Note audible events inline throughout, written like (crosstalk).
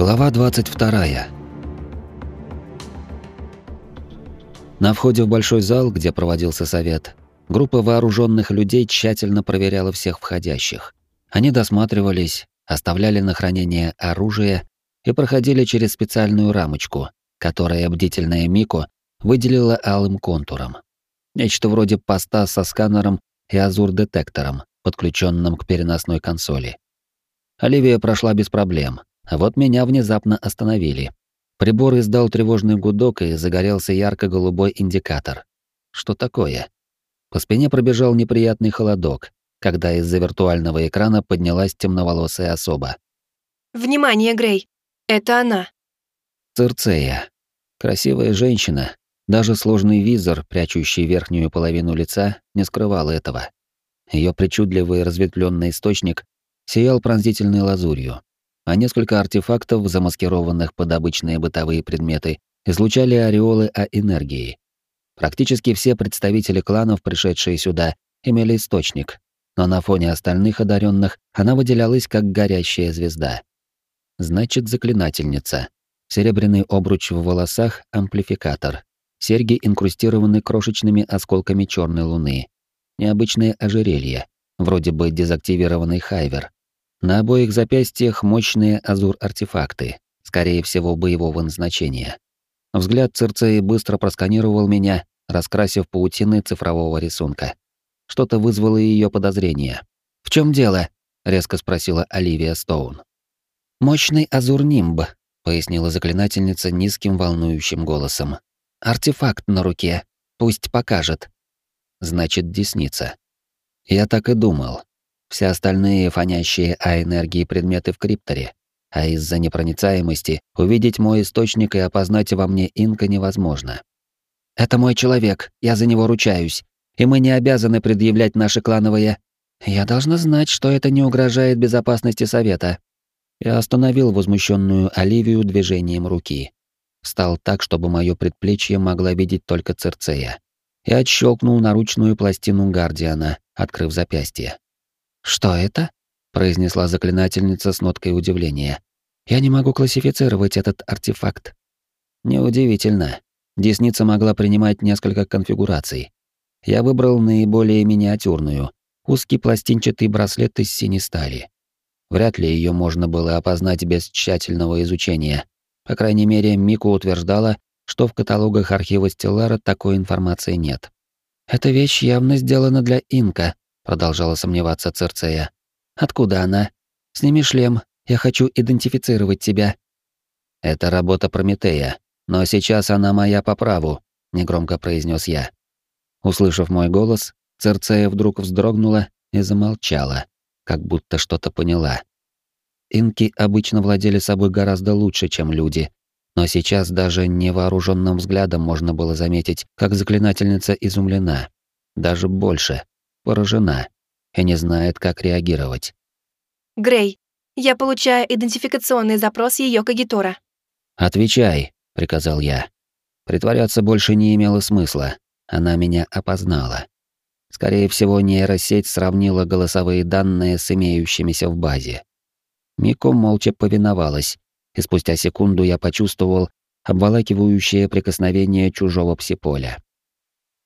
Глава 22. На входе в большой зал, где проводился совет, группа вооруженных людей тщательно проверяла всех входящих. Они досматривались, оставляли на хранение оружие и проходили через специальную рамочку, которая бдительная Мико выделила алым контуром. Нечто вроде поста со сканером и азур-детектором, подключенным к переносной консоли. Оливия прошла без проблем, а вот меня внезапно остановили. Прибор издал тревожный гудок и загорелся ярко-голубой индикатор. Что такое? По спине пробежал неприятный холодок, когда из-за виртуального экрана поднялась темноволосая особа. «Внимание, Грей! Это она!» Цирцея. Красивая женщина. Даже сложный визор, прячущий верхнюю половину лица, не скрывал этого. Ее причудливый разветвленный источник сиял пронзительной лазурью а несколько артефактов, замаскированных под обычные бытовые предметы, излучали ореолы о энергии. Практически все представители кланов, пришедшие сюда, имели источник, но на фоне остальных одаренных она выделялась как горящая звезда. Значит, заклинательница. Серебряный обруч в волосах — амплификатор. Серьги инкрустированы крошечными осколками черной луны. Необычное ожерелье, вроде бы дезактивированный хайвер. На обоих запястьях мощные азур-артефакты, скорее всего, боевого назначения. Взгляд Цирцеи быстро просканировал меня, раскрасив паутины цифрового рисунка. Что-то вызвало ее подозрение. «В чем дело?» — резко спросила Оливия Стоун. «Мощный азур-нимб», — пояснила заклинательница низким волнующим голосом. «Артефакт на руке. Пусть покажет». «Значит, десница». Я так и думал. Все остальные фонящие о энергии предметы в крипторе, а из-за непроницаемости увидеть мой источник и опознать во мне инка невозможно. Это мой человек, я за него ручаюсь, и мы не обязаны предъявлять наши клановые. Я должна знать, что это не угрожает безопасности совета. Я остановил возмущенную Оливию движением руки. Встал так, чтобы мое предплечье могла видеть только Церцея. И отщелкнул наручную пластину Гардиана, открыв запястье. «Что это?» — произнесла заклинательница с ноткой удивления. «Я не могу классифицировать этот артефакт». Неудивительно. Десница могла принимать несколько конфигураций. Я выбрал наиболее миниатюрную — узкий пластинчатый браслет из синей стали. Вряд ли ее можно было опознать без тщательного изучения. По крайней мере, Мику утверждала, что в каталогах архива Стеллара такой информации нет. «Эта вещь явно сделана для инка», продолжала сомневаться Церцея. Откуда она? Сними шлем, я хочу идентифицировать тебя. Это работа Прометея, но сейчас она моя по праву, негромко произнес я. Услышав мой голос, Церцея вдруг вздрогнула и замолчала, как будто что-то поняла. Инки обычно владели собой гораздо лучше, чем люди, но сейчас даже невооруженным взглядом можно было заметить, как заклинательница изумлена. Даже больше поражена и не знает, как реагировать. «Грей, я получаю идентификационный запрос ее кагитора». «Отвечай», — приказал я. Притворяться больше не имело смысла. Она меня опознала. Скорее всего, нейросеть сравнила голосовые данные с имеющимися в базе. Мико молча повиновалась, и спустя секунду я почувствовал обволакивающее прикосновение чужого псиполя.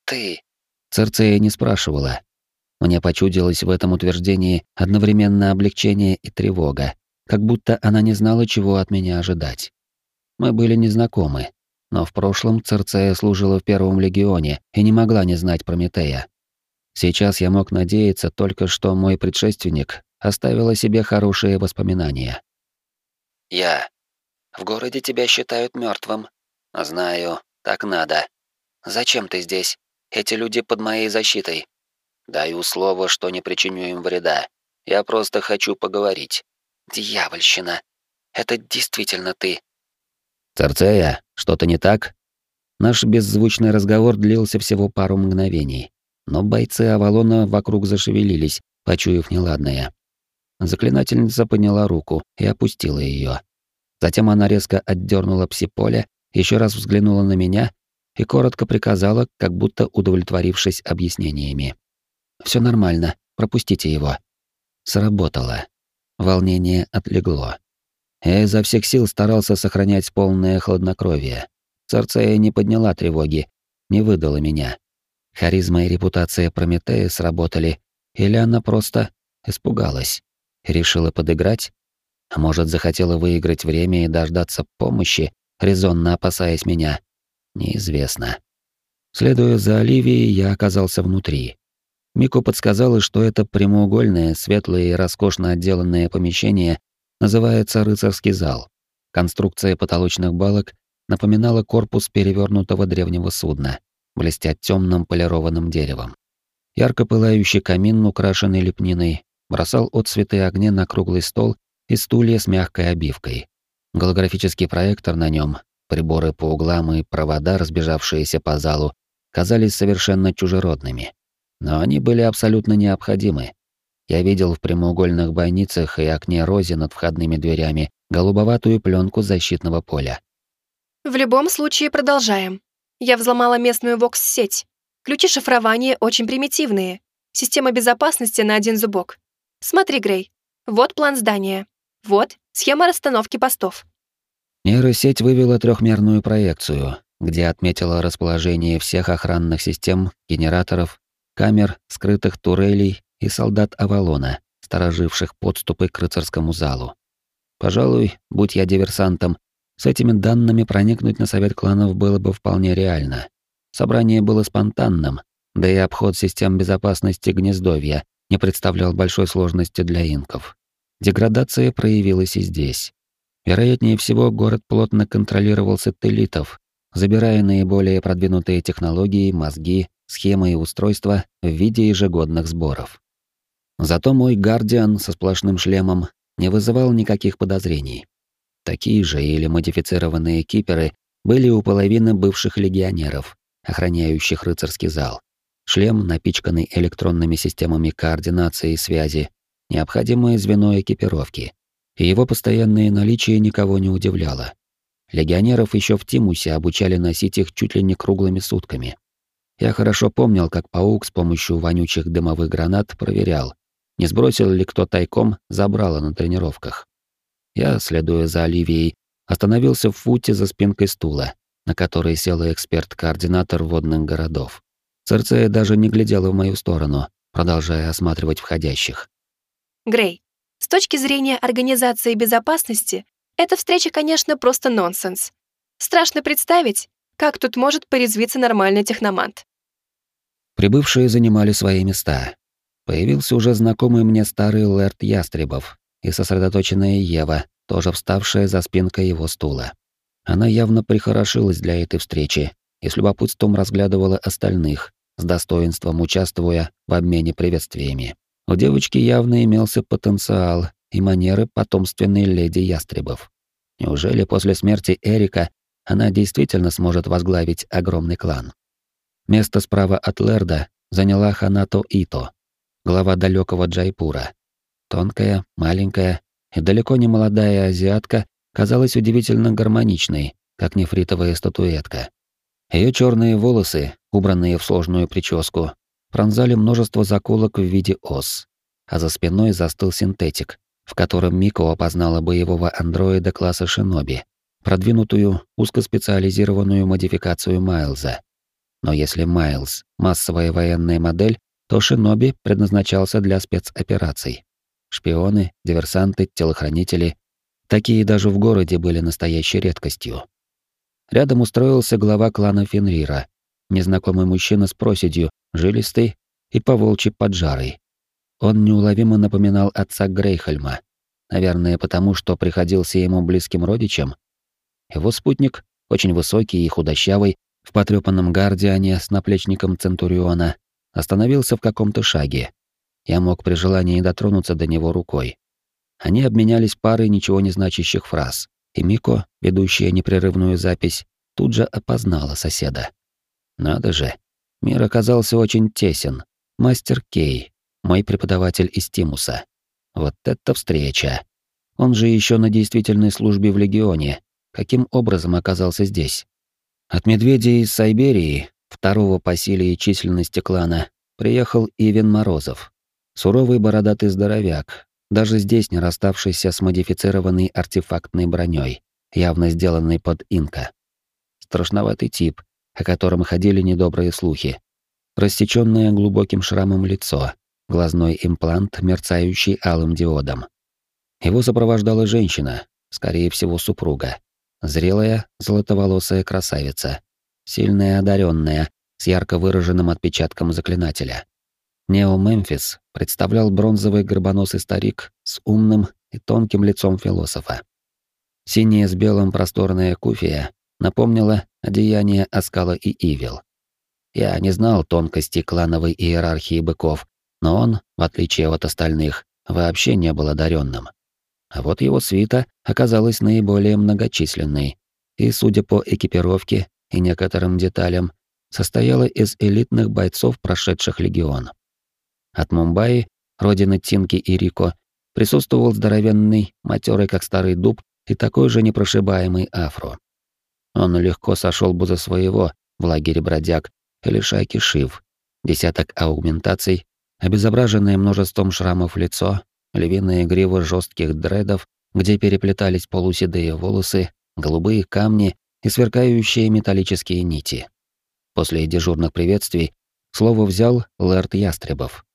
«Ты...» Церцея не спрашивала, мне почудилось в этом утверждении одновременно облегчение и тревога, как будто она не знала, чего от меня ожидать. Мы были незнакомы, но в прошлом Церцея служила в Первом легионе и не могла не знать Прометея. Сейчас я мог надеяться только, что мой предшественник оставил о себе хорошие воспоминания. «Я. В городе тебя считают мертвым. Знаю, так надо. Зачем ты здесь? Эти люди под моей защитой. Даю слово, что не причиню им вреда. Я просто хочу поговорить. Дьявольщина. Это действительно ты. Церцея, что-то не так? Наш беззвучный разговор длился всего пару мгновений, но бойцы Авалона вокруг зашевелились, почуяв неладное. Заклинательница подняла руку и опустила ее. Затем она резко отдернула псиполе, еще раз взглянула на меня и коротко приказала, как будто удовлетворившись объяснениями. Все нормально, пропустите его. Сработало. Волнение отлегло. Я изо всех сил старался сохранять полное хладнокровие. Церцея не подняла тревоги, не выдала меня. Харизма и репутация Прометея сработали, или она просто испугалась, решила подыграть, а может, захотела выиграть время и дождаться помощи, резонно опасаясь меня. Неизвестно. Следуя за Оливией, я оказался внутри. Мику подсказала, что это прямоугольное, светлое и роскошно отделанное помещение называется рыцарский зал. Конструкция потолочных балок напоминала корпус перевернутого древнего судна, блестя темным полированным деревом. Ярко пылающий камин, украшенный лепниной, бросал отцветы огня на круглый стол и стулья с мягкой обивкой. Голографический проектор на нем, приборы по углам и провода, разбежавшиеся по залу, казались совершенно чужеродными. Но они были абсолютно необходимы. Я видел в прямоугольных бойницах и окне рози над входными дверями голубоватую пленку защитного поля. В любом случае продолжаем. Я взломала местную вокс-сеть. Ключи шифрования очень примитивные. Система безопасности на один зубок. Смотри, Грей. Вот план здания. Вот схема расстановки постов. Нейросеть вывела трехмерную проекцию, где отметила расположение всех охранных систем, генераторов, камер, скрытых турелей и солдат Авалона, стороживших подступы к рыцарскому залу. Пожалуй, будь я диверсантом, с этими данными проникнуть на совет кланов было бы вполне реально. Собрание было спонтанным, да и обход систем безопасности гнездовья не представлял большой сложности для инков. Деградация проявилась и здесь. Вероятнее всего, город плотно контролировал сателлитов, забирая наиболее продвинутые технологии, мозги, схемы и устройства в виде ежегодных сборов. Зато мой гардиан со сплошным шлемом не вызывал никаких подозрений. Такие же или модифицированные киперы были у половины бывших легионеров, охраняющих рыцарский зал. Шлем, напичканный электронными системами координации и связи, необходимое звено экипировки. И его постоянное наличие никого не удивляло. Легионеров еще в Тимусе обучали носить их чуть ли не круглыми сутками. Я хорошо помнил, как паук с помощью вонючих дымовых гранат проверял, не сбросил ли кто тайком забрало на тренировках. Я, следуя за Оливией, остановился в футе за спинкой стула, на которой села эксперт-координатор водных городов. Церцея даже не глядела в мою сторону, продолжая осматривать входящих. Грей, с точки зрения организации безопасности, эта встреча, конечно, просто нонсенс. Страшно представить, как тут может порезвиться нормальный техномант. Прибывшие занимали свои места. Появился уже знакомый мне старый Лэрт Ястребов, и сосредоточенная Ева, тоже вставшая за спинкой его стула. Она явно прихорошилась для этой встречи и с любопытством разглядывала остальных, с достоинством участвуя в обмене приветствиями. У девочки явно имелся потенциал и манеры потомственной леди Ястребов. Неужели после смерти Эрика она действительно сможет возглавить огромный клан? Место справа от Лерда заняла Ханато Ито, глава далекого Джайпура, Тонкая, маленькая и далеко не молодая азиатка казалась удивительно гармоничной, как нефритовая статуэтка. Ее черные волосы, убранные в сложную прическу, пронзали множество заколок в виде ос, а за спиной застыл синтетик, в котором Мико опознала боевого андроида класса Шиноби, продвинутую узкоспециализированную модификацию Майлза. Но если Майлз — массовая военная модель, то Шиноби предназначался для спецопераций. Шпионы, диверсанты, телохранители. Такие даже в городе были настоящей редкостью. Рядом устроился глава клана Фенрира, незнакомый мужчина с проседью, жилистый и поволчий поджарый. Он неуловимо напоминал отца Грейхельма, наверное, потому что приходился ему близким родичем. Его спутник, очень высокий и худощавый, в потрёпанном гардиане с наплечником Центуриона, остановился в каком-то шаге, я мог при желании дотронуться до него рукой. Они обменялись парой ничего не значащих фраз, и Мико, ведущая непрерывную запись, тут же опознала соседа. Надо же, мир оказался очень тесен. Мастер Кей, мой преподаватель из Тимуса. Вот это встреча. Он же еще на действительной службе в Легионе. Каким образом оказался здесь? От медведей из Сайберии, второго по силе и численности клана, приехал Ивен Морозов, Суровый бородатый здоровяк, даже здесь не расставшийся с модифицированной артефактной броней, явно сделанной под инка. Страшноватый тип, о котором ходили недобрые слухи. Рассечённое глубоким шрамом лицо, глазной имплант, мерцающий алым диодом. Его сопровождала женщина, скорее всего, супруга. Зрелая, золотоволосая красавица, сильная одаренная, с ярко выраженным отпечатком заклинателя. Нео Мемфис представлял бронзовый горбоносый старик с умным и тонким лицом философа. Синяя с белым просторная куфия напомнила одеяние Аскала и Ивил. Я не знал тонкости клановой иерархии быков, но он, в отличие от остальных, вообще не был одаренным. А вот его свита оказалась наиболее многочисленной, и, судя по экипировке и некоторым деталям, состояла из элитных бойцов, прошедших легион. От Мумбаи, родины Тинки и Рико, присутствовал здоровенный, матерый как старый дуб и такой же непрошибаемый афро. Он легко сошел бы за своего в лагере бродяг или шайки Шив, десяток аугментаций, обезображенное множеством шрамов лицо, львиные гривы жестких дредов, где переплетались полуседые волосы, голубые камни и сверкающие металлические нити. После дежурных приветствий слово взял Лэрд Ястребов.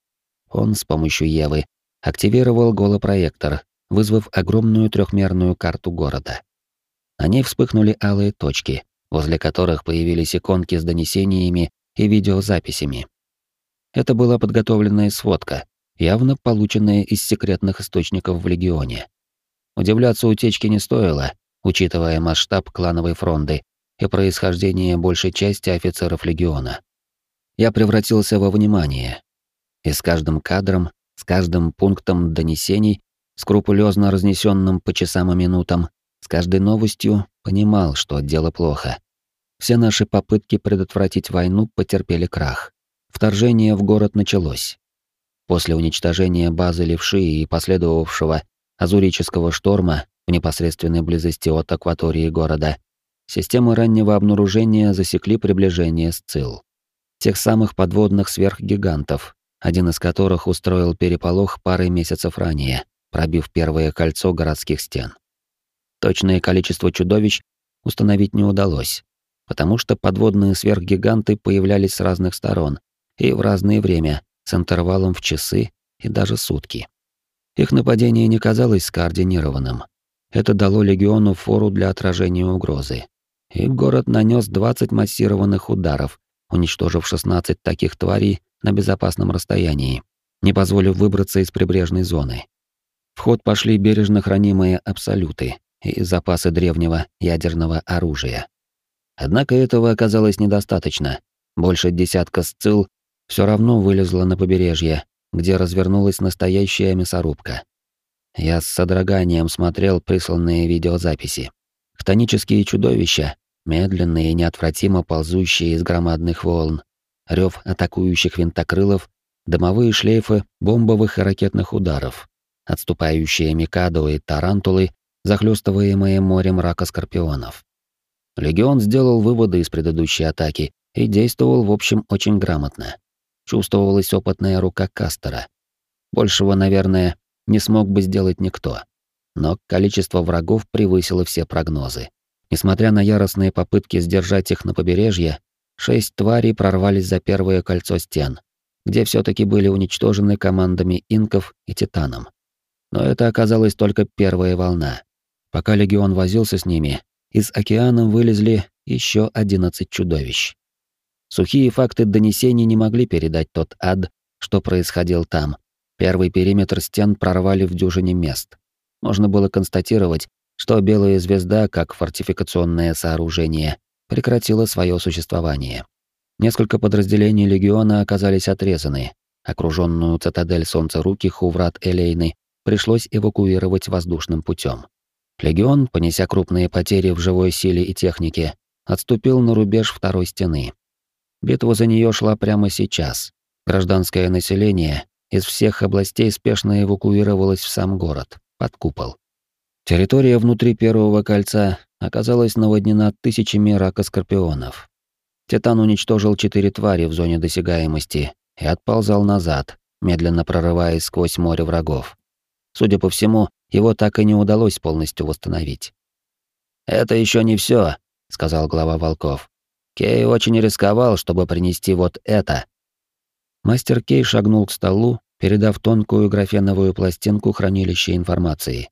Он с помощью Евы активировал голопроектор, вызвав огромную трехмерную карту города. На ней вспыхнули алые точки, возле которых появились иконки с донесениями и видеозаписями. Это была подготовленная сводка, явно полученная из секретных источников в Легионе. Удивляться утечке не стоило, учитывая масштаб клановой фронды и происхождение большей части офицеров Легиона. Я превратился во внимание. И с каждым кадром, с каждым пунктом донесений, скрупулезно разнесенным по часам и минутам, с каждой новостью понимал, что дело плохо. Все наши попытки предотвратить войну потерпели крах. Вторжение в город началось. После уничтожения базы Левши и последовавшего азурического шторма в непосредственной близости от акватории города, системы раннего обнаружения засекли приближение Сцил. Тех самых подводных сверхгигантов, один из которых устроил переполох пары месяцев ранее, пробив первое кольцо городских стен. Точное количество чудовищ установить не удалось, потому что подводные сверхгиганты появлялись с разных сторон и в разное время, с интервалом в часы и даже сутки. Их нападение не казалось скоординированным. Это дало легиону фору для отражения угрозы. И город нанес 20 массированных ударов, уничтожив 16 таких тварей на безопасном расстоянии, не позволив выбраться из прибрежной зоны. В ход пошли бережно хранимые абсолюты и запасы древнего ядерного оружия. Однако этого оказалось недостаточно. Больше десятка сцил все равно вылезла на побережье, где развернулась настоящая мясорубка. Я с содроганием смотрел присланные видеозаписи. Хтонические чудовища, медленные и неотвратимо ползущие из громадных волн, рев атакующих винтокрылов, дымовые шлейфы бомбовых и ракетных ударов, отступающие микадо и тарантулы, захлестываемые морем рака скорпионов. Легион сделал выводы из предыдущей атаки и действовал, в общем, очень грамотно. Чувствовалась опытная рука Кастера. Большего, наверное, не смог бы сделать никто. Но количество врагов превысило все прогнозы. Несмотря на яростные попытки сдержать их на побережье, шесть тварей прорвались за первое кольцо стен, где все таки были уничтожены командами инков и титаном. Но это оказалась только первая волна. Пока легион возился с ними, из океана вылезли еще 11 чудовищ. Сухие факты донесений не могли передать тот ад, что происходил там. Первый периметр стен прорвали в дюжине мест. Можно было констатировать, что Белая звезда, как фортификационное сооружение, прекратила свое существование. Несколько подразделений легиона оказались отрезаны. Окруженную цитадель Солнца руки Хуврат Элейны пришлось эвакуировать воздушным путем. Легион, понеся крупные потери в живой силе и технике, отступил на рубеж второй стены. Битва за нее шла прямо сейчас. Гражданское население из всех областей спешно эвакуировалось в сам город, под купол. Территория внутри первого кольца оказалась наводнена тысячами ракоскорпионов. Титан уничтожил четыре твари в зоне досягаемости и отползал назад, медленно прорываясь сквозь море врагов. Судя по всему, его так и не удалось полностью восстановить. «Это еще не все, сказал глава волков. «Кей очень рисковал, чтобы принести вот это». Мастер Кей шагнул к столу, передав тонкую графеновую пластинку хранилища информации.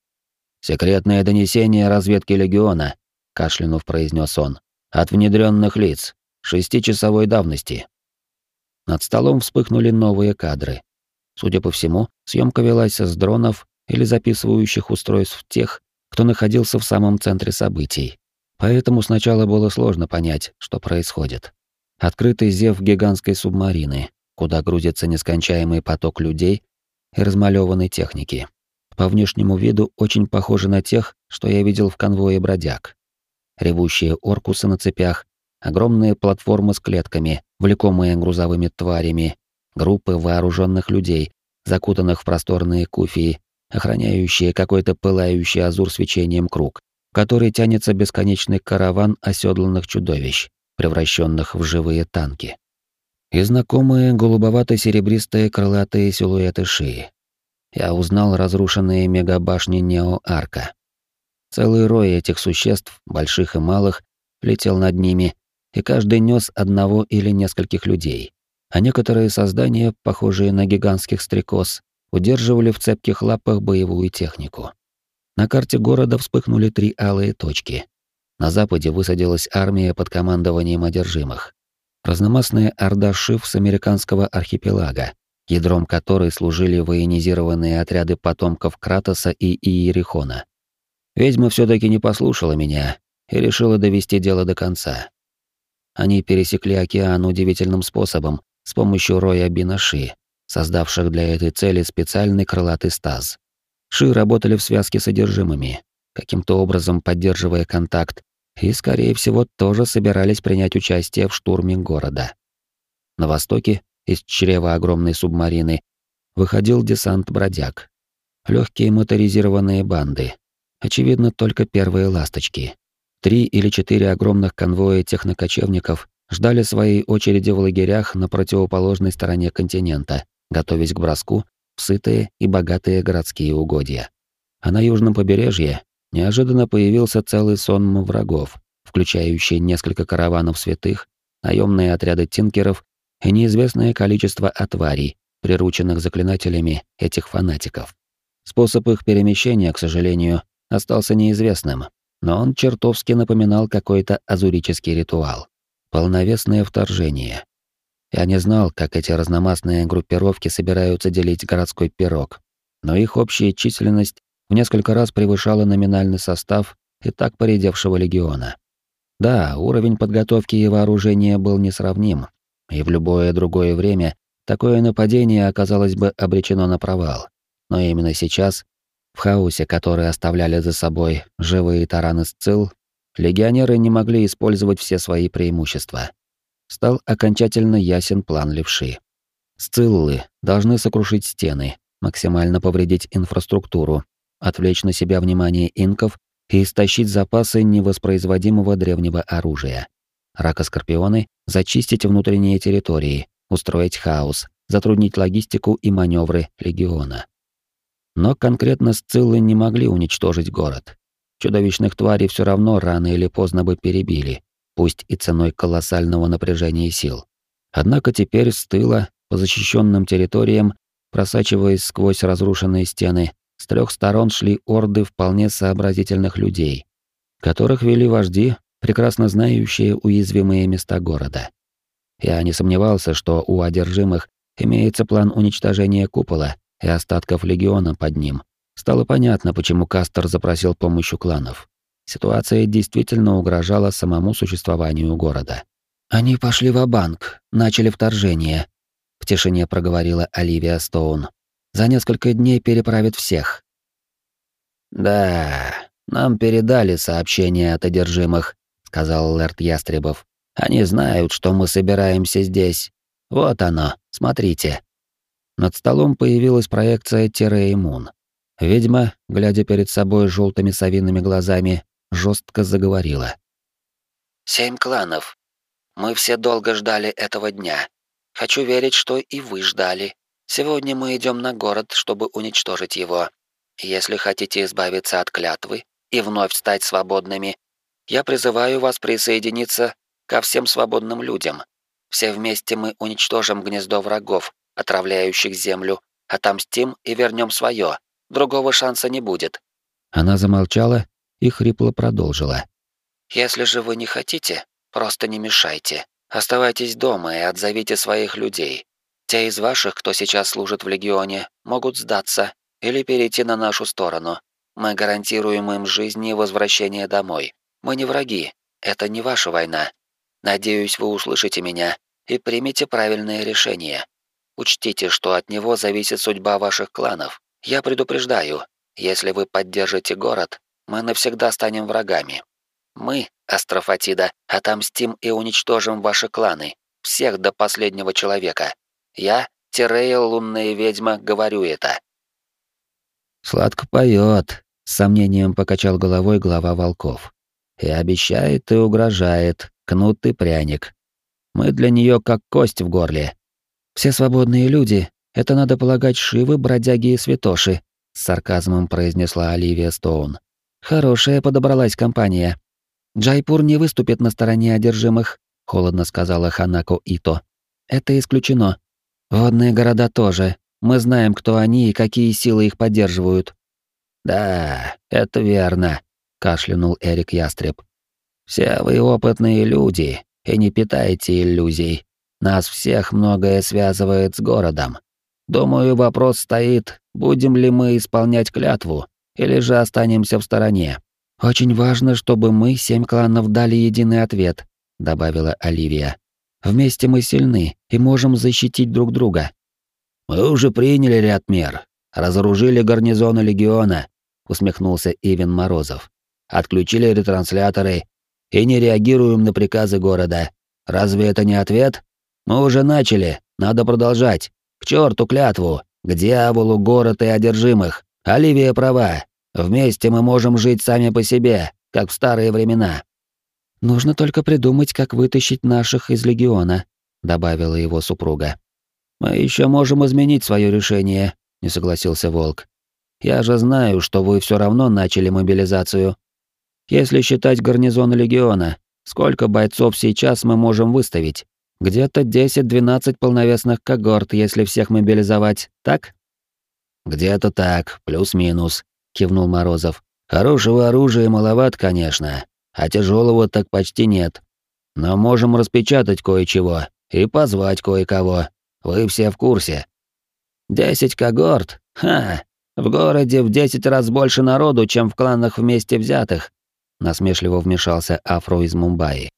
«Секретное донесение разведки Легиона», — кашлянув произнес он, — «от внедренных лиц, шестичасовой давности». Над столом вспыхнули новые кадры. Судя по всему, съемка велась с дронов или записывающих устройств тех, кто находился в самом центре событий. Поэтому сначала было сложно понять, что происходит. Открытый зев гигантской субмарины, куда грузится нескончаемый поток людей и размалёванной техники. По внешнему виду очень похожи на тех, что я видел в конвое бродяг. Ревущие оркусы на цепях, огромные платформы с клетками, влекомые грузовыми тварями, группы вооруженных людей, закутанных в просторные куфии, охраняющие какой-то пылающий азур свечением круг, в который тянется бесконечный караван оседланных чудовищ, превращенных в живые танки. И знакомые голубовато-серебристые крылатые силуэты шии. Я узнал разрушенные мегабашни Нео-Арка. Целый рой этих существ, больших и малых, летел над ними, и каждый нес одного или нескольких людей. А некоторые создания, похожие на гигантских стрекоз, удерживали в цепких лапах боевую технику. На карте города вспыхнули три алые точки. На западе высадилась армия под командованием одержимых. Разномастная орда шиф с американского архипелага, ядром которой служили военизированные отряды потомков Кратоса и Иерихона. Ведьма все таки не послушала меня и решила довести дело до конца. Они пересекли океан удивительным способом с помощью роя Бинаши, создавших для этой цели специальный крылатый стаз. Ши работали в связке с содержимыми, каким-то образом поддерживая контакт, и, скорее всего, тоже собирались принять участие в штурме города. На востоке, из чрева огромной субмарины, выходил десант бродяг. Легкие моторизированные банды. Очевидно, только первые ласточки. Три или четыре огромных конвоя технокочевников ждали своей очереди в лагерях на противоположной стороне континента, готовясь к броску в сытые и богатые городские угодья. А на южном побережье неожиданно появился целый сон врагов, включающий несколько караванов святых, наемные отряды тинкеров и неизвестное количество отварей, прирученных заклинателями этих фанатиков. Способ их перемещения, к сожалению, остался неизвестным, но он чертовски напоминал какой-то азурический ритуал. Полновесное вторжение, я не знал, как эти разномастные группировки собираются делить городской пирог, но их общая численность в несколько раз превышала номинальный состав и так поредевшего легиона. Да, уровень подготовки и вооружения был несравним, и в любое другое время такое нападение оказалось бы обречено на провал. Но именно сейчас, в хаосе, который оставляли за собой живые тараны Сцил, легионеры не могли использовать все свои преимущества стал окончательно ясен план левши. Сциллы должны сокрушить стены, максимально повредить инфраструктуру, отвлечь на себя внимание инков и истощить запасы невоспроизводимого древнего оружия. Рака-скорпионы зачистить внутренние территории, устроить хаос, затруднить логистику и маневры легиона. Но конкретно сциллы не могли уничтожить город. Чудовищных тварей все равно рано или поздно бы перебили, пусть и ценой колоссального напряжения сил. Однако теперь с тыла, по защищенным территориям, просачиваясь сквозь разрушенные стены, с трех сторон шли орды вполне сообразительных людей, которых вели вожди, прекрасно знающие уязвимые места города. Я не сомневался, что у одержимых имеется план уничтожения купола и остатков легиона под ним. Стало понятно, почему Кастер запросил помощь у кланов. Ситуация действительно угрожала самому существованию города. «Они пошли в банк начали вторжение», — в тишине проговорила Оливия Стоун. «За несколько дней переправят всех». «Да, нам передали сообщение от одержимых», — сказал Лэрд Ястребов. «Они знают, что мы собираемся здесь. Вот оно, смотрите». Над столом появилась проекция Тереймун. Ведьма, глядя перед собой желтыми совиными глазами, жестко заговорила. «Семь кланов. Мы все долго ждали этого дня. Хочу верить, что и вы ждали. Сегодня мы идем на город, чтобы уничтожить его. Если хотите избавиться от клятвы и вновь стать свободными, я призываю вас присоединиться ко всем свободным людям. Все вместе мы уничтожим гнездо врагов, отравляющих землю, отомстим и вернем свое. Другого шанса не будет. Она замолчала и хрипло продолжила. Если же вы не хотите, просто не мешайте. Оставайтесь дома и отзовите своих людей. Те из ваших, кто сейчас служит в легионе, могут сдаться или перейти на нашу сторону. Мы гарантируем им жизнь и возвращение домой. Мы не враги. Это не ваша война. Надеюсь, вы услышите меня и примете правильное решение. Учтите, что от него зависит судьба ваших кланов. Я предупреждаю, если вы поддержите город, мы навсегда станем врагами. Мы, Астрофатида, отомстим и уничтожим ваши кланы, всех до последнего человека. Я, Тирея, лунная ведьма, говорю это. Сладко поет, с сомнением покачал головой глава волков. И обещает, и угрожает, кнут и пряник. Мы для нее как кость в горле. Все свободные люди, это надо полагать шивы, бродяги и святоши, с сарказмом произнесла Оливия Стоун. Хорошая подобралась компания. Джайпур не выступит на стороне одержимых, холодно сказала Ханако Ито. Это исключено. Водные города тоже. Мы знаем, кто они и какие силы их поддерживают. Да, это верно, кашлянул Эрик Ястреб. Все вы опытные люди и не питайте иллюзий. Нас всех многое связывает с городом. Думаю, вопрос стоит, будем ли мы исполнять клятву или же останемся в стороне. Очень важно, чтобы мы, семь кланов, дали единый ответ, добавила Оливия. Вместе мы сильны и можем защитить друг друга. Мы уже приняли ряд мер. Разоружили гарнизоны легиона, усмехнулся Ивен Морозов. Отключили ретрансляторы и не реагируем на приказы города. Разве это не ответ? Мы уже начали, надо продолжать. К черту клятву, к дьяволу город и одержимых. Оливия права. Вместе мы можем жить сами по себе, как в старые времена. Нужно только придумать, как вытащить наших из легиона, добавила его супруга. Мы еще можем изменить свое решение, не согласился Волк. Я же знаю, что вы все равно начали мобилизацию. Если считать гарнизон легиона, сколько бойцов сейчас мы можем выставить? Где-то 10-12 полновесных когорт, если всех мобилизовать, так? Где-то так, плюс-минус, кивнул Морозов. Хорошего оружия маловат, конечно, а тяжелого так почти нет. Но можем распечатать кое-чего и позвать кое-кого. Вы все в курсе. Десять когорт? Ха! В городе в десять раз больше народу, чем в кланах вместе взятых. Насмешливо вмешался Афро из Мумбаи.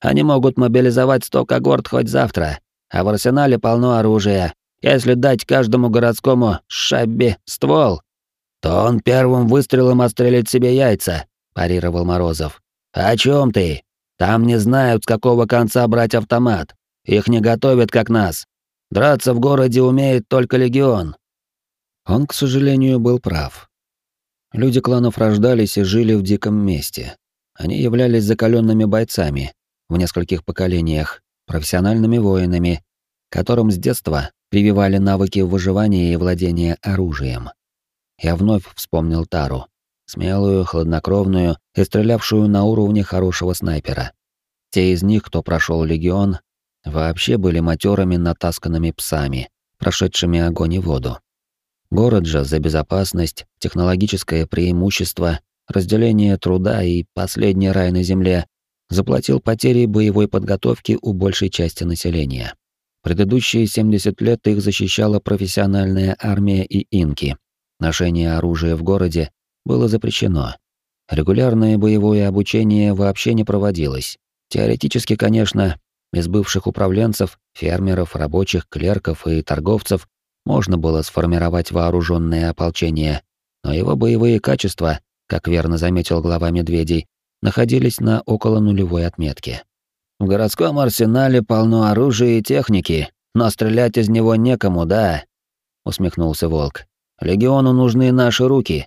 Они могут мобилизовать сто когорт хоть завтра, а в арсенале полно оружия. Если дать каждому городскому шабби ствол, то он первым выстрелом отстрелит себе яйца, парировал Морозов. О чем ты? Там не знают, с какого конца брать автомат. Их не готовят, как нас. Драться в городе умеет только легион. Он, к сожалению, был прав. Люди кланов рождались и жили в диком месте. Они являлись закаленными бойцами, в нескольких поколениях, профессиональными воинами, которым с детства прививали навыки выживания и владения оружием. Я вновь вспомнил Тару, смелую, хладнокровную и стрелявшую на уровне хорошего снайпера. Те из них, кто прошел легион, вообще были матерыми натасканными псами, прошедшими огонь и воду. Город же за безопасность, технологическое преимущество, разделение труда и последний рай на земле заплатил потери боевой подготовки у большей части населения. Предыдущие 70 лет их защищала профессиональная армия и инки. Ношение оружия в городе было запрещено. Регулярное боевое обучение вообще не проводилось. Теоретически, конечно, из бывших управленцев, фермеров, рабочих, клерков и торговцев можно было сформировать вооруженное ополчение, но его боевые качества, как верно заметил глава Медведей, находились на около нулевой отметке. В городском арсенале полно оружия и техники, но стрелять из него некому, да? усмехнулся Волк. Легиону нужны наши руки.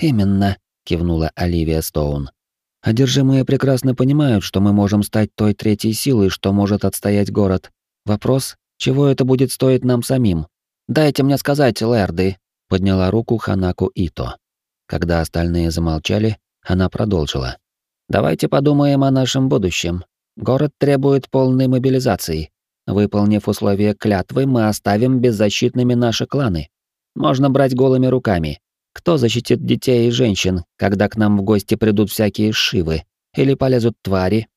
Именно, кивнула Оливия Стоун. Одержимые прекрасно понимают, что мы можем стать той третьей силой, что может отстоять город. Вопрос, чего это будет стоить нам самим? Дайте мне сказать, лэрды, подняла руку Ханаку Ито. Когда остальные замолчали, она продолжила. «Давайте подумаем о нашем будущем. Город требует полной мобилизации. Выполнив условия клятвы, мы оставим беззащитными наши кланы. Можно брать голыми руками. Кто защитит детей и женщин, когда к нам в гости придут всякие шивы? Или полезут твари?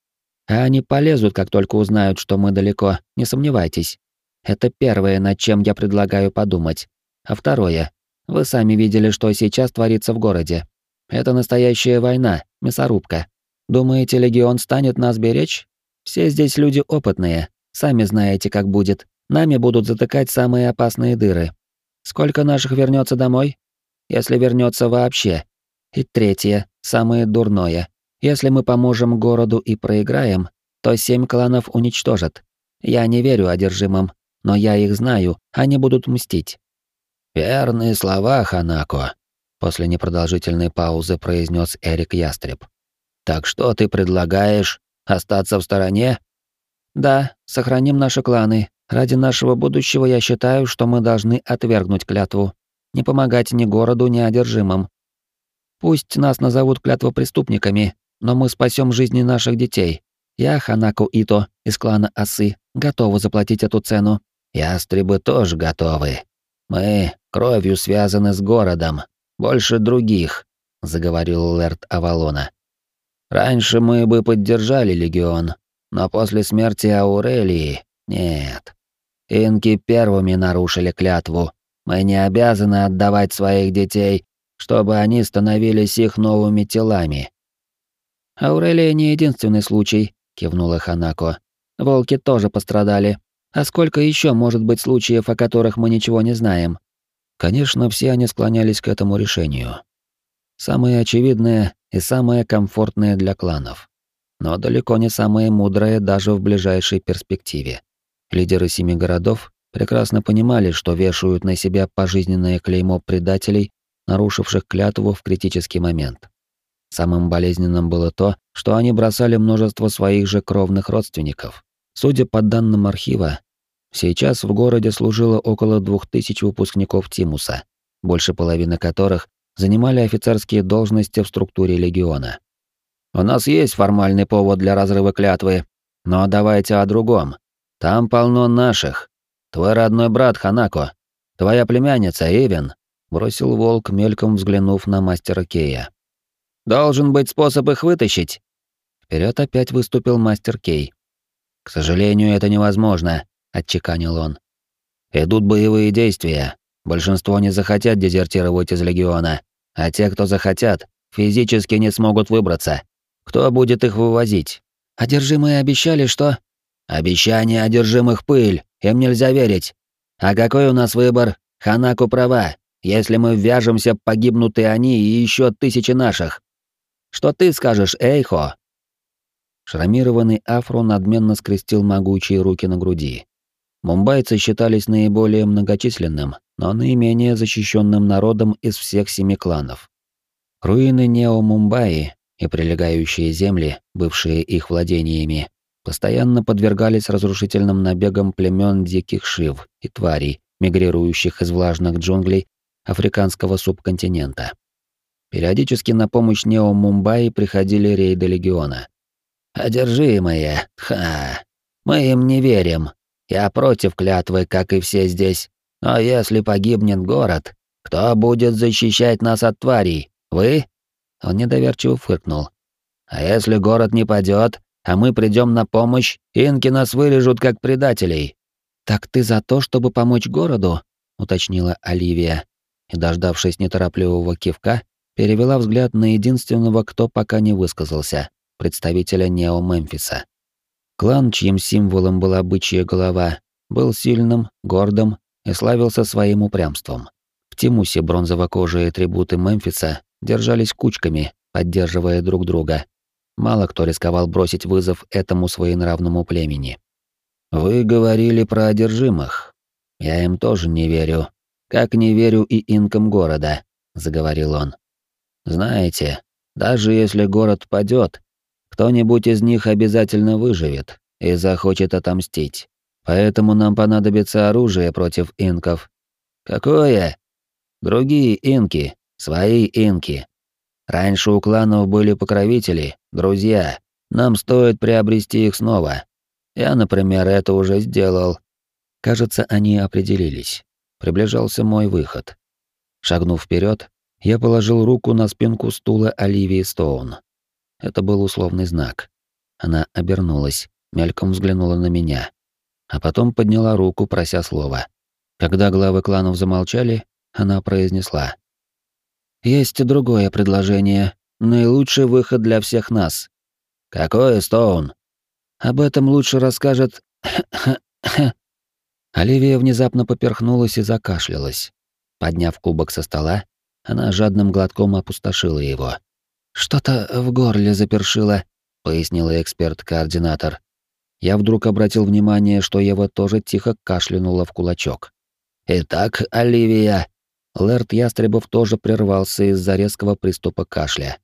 А они полезут, как только узнают, что мы далеко, не сомневайтесь. Это первое, над чем я предлагаю подумать. А второе. Вы сами видели, что сейчас творится в городе. Это настоящая война, мясорубка. Думаете, легион станет нас беречь? Все здесь люди опытные, сами знаете, как будет. Нами будут затыкать самые опасные дыры. Сколько наших вернется домой? Если вернется вообще. И третье, самое дурное. Если мы поможем городу и проиграем, то семь кланов уничтожат. Я не верю одержимым, но я их знаю, они будут мстить. Верные слова, Ханако, после непродолжительной паузы произнес Эрик Ястреб. Так что ты предлагаешь? Остаться в стороне? Да, сохраним наши кланы. Ради нашего будущего я считаю, что мы должны отвергнуть клятву. Не помогать ни городу, ни одержимым. Пусть нас назовут клятвопреступниками, но мы спасем жизни наших детей. Я, Ханаку Ито, из клана Осы, готова заплатить эту цену. Ястребы тоже готовы. Мы кровью связаны с городом, больше других, заговорил Лэрд Авалона. Раньше мы бы поддержали легион, но после смерти Аурелии нет. Инки первыми нарушили клятву. Мы не обязаны отдавать своих детей, чтобы они становились их новыми телами. Аурелия не единственный случай, кивнула Ханако. Волки тоже пострадали. А сколько еще может быть случаев, о которых мы ничего не знаем? Конечно, все они склонялись к этому решению. Самое очевидное и самое комфортное для кланов. Но далеко не самое мудрое даже в ближайшей перспективе. Лидеры семи городов прекрасно понимали, что вешают на себя пожизненное клеймо предателей, нарушивших клятву в критический момент. Самым болезненным было то, что они бросали множество своих же кровных родственников. Судя по данным архива, Сейчас в городе служило около двух тысяч выпускников Тимуса, больше половины которых занимали офицерские должности в структуре легиона. У нас есть формальный повод для разрыва клятвы, но давайте о другом. Там полно наших. Твой родной брат Ханако, твоя племянница Эвен, бросил волк, мельком взглянув на мастера Кея. Должен быть способ их вытащить. Вперед опять выступил мастер Кей. К сожалению, это невозможно отчеканил он. Идут боевые действия. Большинство не захотят дезертировать из легиона, а те, кто захотят, физически не смогут выбраться. Кто будет их вывозить? Одержимые обещали, что Обещания одержимых пыль, им нельзя верить. А какой у нас выбор? Ханаку права. Если мы ввяжемся, погибнут и они, и еще тысячи наших. Что ты скажешь, Эйхо? Шрамированный Афро надменно скрестил могучие руки на груди. Мумбайцы считались наиболее многочисленным, но наименее защищенным народом из всех семи кланов. Руины Нео-Мумбаи и прилегающие земли, бывшие их владениями, постоянно подвергались разрушительным набегам племен диких шив и тварей, мигрирующих из влажных джунглей африканского субконтинента. Периодически на помощь Нео-Мумбаи приходили рейды легиона. «Одержимые! Ха! Мы им не верим!» Я против клятвы, как и все здесь. Но если погибнет город, кто будет защищать нас от тварей? Вы? Он недоверчиво фыркнул. А если город не падет, а мы придем на помощь, инки нас вырежут как предателей. Так ты за то, чтобы помочь городу? уточнила Оливия и, дождавшись неторопливого кивка, перевела взгляд на единственного, кто пока не высказался, представителя Нео-Мемфиса. Клан, чьим символом была бычья голова, был сильным, гордым и славился своим упрямством. В Тимусе бронзово-кожие атрибуты Мемфиса держались кучками, поддерживая друг друга. Мало кто рисковал бросить вызов этому своенравному племени. «Вы говорили про одержимых. Я им тоже не верю. Как не верю и инкам города», — заговорил он. «Знаете, даже если город падет, кто-нибудь из них обязательно выживет и захочет отомстить. Поэтому нам понадобится оружие против инков. Какое? Другие инки, свои инки. Раньше у кланов были покровители, друзья. Нам стоит приобрести их снова. Я, например, это уже сделал. Кажется, они определились. Приближался мой выход. Шагнув вперед, я положил руку на спинку стула Оливии Стоун. Это был условный знак. Она обернулась, мельком взглянула на меня, а потом подняла руку, прося слова. Когда главы кланов замолчали, она произнесла: "Есть другое предложение, наилучший выход для всех нас". "Какое, Стоун?" "Об этом лучше расскажет (coughs) Оливия внезапно поперхнулась и закашлялась. Подняв кубок со стола, она жадным глотком опустошила его. «Что-то в горле запершило», — пояснила эксперт-координатор. Я вдруг обратил внимание, что Ева тоже тихо кашлянула в кулачок. «Итак, Оливия...» Лэрд Ястребов тоже прервался из-за резкого приступа кашля.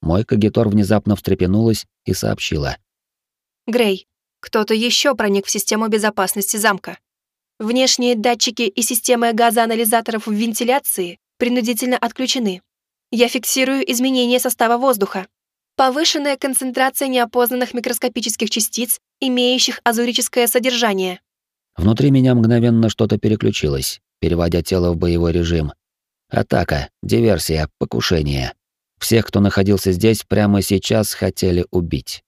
Мой кагитор внезапно встрепенулась и сообщила. «Грей, кто-то еще проник в систему безопасности замка. Внешние датчики и системы газоанализаторов в вентиляции принудительно отключены. Я фиксирую изменение состава воздуха. Повышенная концентрация неопознанных микроскопических частиц, имеющих азурическое содержание. Внутри меня мгновенно что-то переключилось, переводя тело в боевой режим. Атака, диверсия, покушение. Всех, кто находился здесь, прямо сейчас хотели убить.